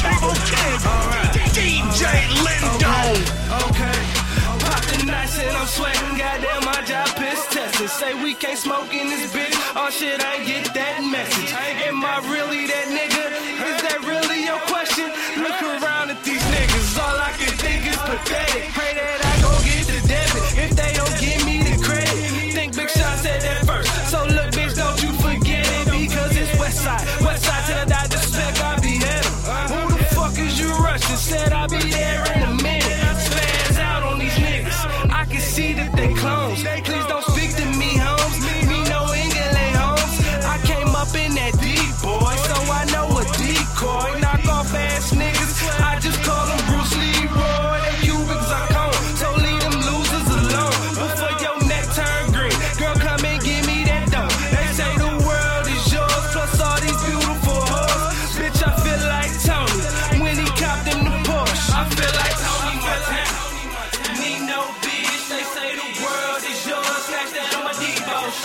Turbo Kid. DJ Lindo. Okay. Pop the nights and I'm sweating. Goddamn, my job piss testing. Say we can't smoke in this bitch. Oh shit, I get that message. Am I really that nigga?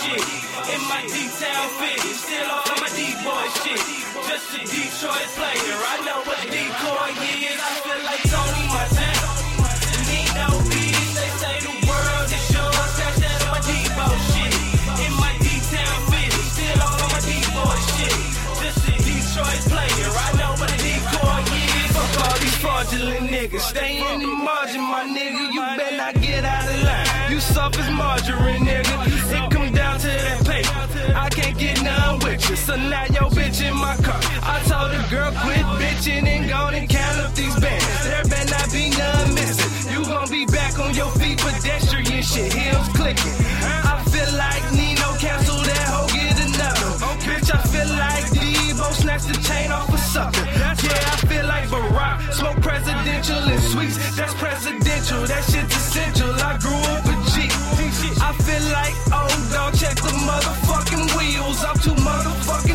Shit. In my D-Town fit, still off on my D-Boy shit. Just a Detroit player, I know what decoy is. I feel like Tony Montana. Need no bitch, they say the world is yours. Snatch that my Debo shit. In my D-Town fit, still off on my D-Boy shit. Just a Detroit player, I know what decoy is. Fuck all these fraudulent niggas, stay in the margin, my nigga. You better not get out of line. You soft as margarine, nigga. So now your bitch in my car. I told the girl quit bitching and go and count up these bands. There better not be none missing. You gon' be back on your feet, pedestrian shit, heels clicking. I feel like Nino cancel that hoe, get another. Bitch, I feel like Debo snatch the chain off a sucker. Yeah, I feel like Barack, smoke presidential and sweets. That's presidential, that shit's essential. I grew up a G. I feel like, oh, dog, check the motherfucking wheels. I'm too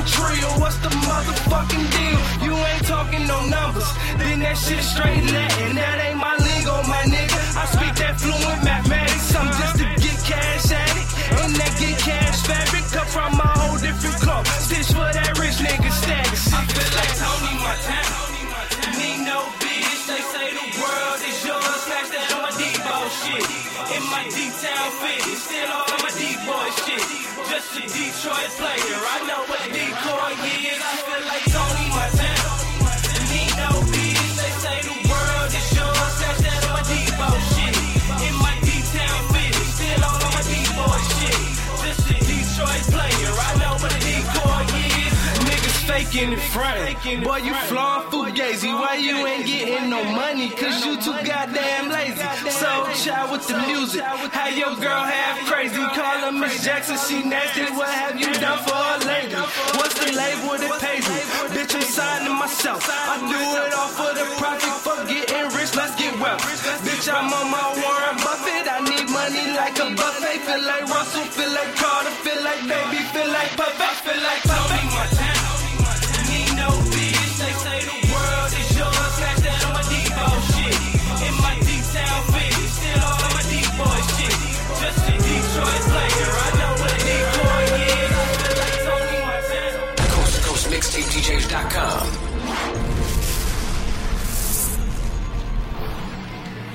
trio. What's the motherfucking deal? You ain't talking no numbers. Then that shit straight Latin. That ain't my lingo, my nigga. I speak that fluent mathematics. I'm just to get cash at it. And that get cash fabric come from my whole different club. Stitch for that rich nigga status. I feel like Tony Montana. Need no bitch. They say the world is yours. Smash that on my Debo shit. In my D-Town fit. Still on my D-Boy shit. Just a Detroit player. I know faking and frontin'. Boy, you flawin' fugazi. Why you ain't getting no money? Cause you too goddamn lazy. So child with the music. How your girl half crazy. Call her Miss Jackson, she nasty. What have you done for a lady? What's the label that pays me? Bitch, I'm signing myself. I do it all for the profit. For getting rich, let's get wealth. Bitch, I'm on my Warren Buffett. I need money like a buffet. Feel like Russell, feel like Carter, feel like baby, feel like Puffy, feel like DJs.com.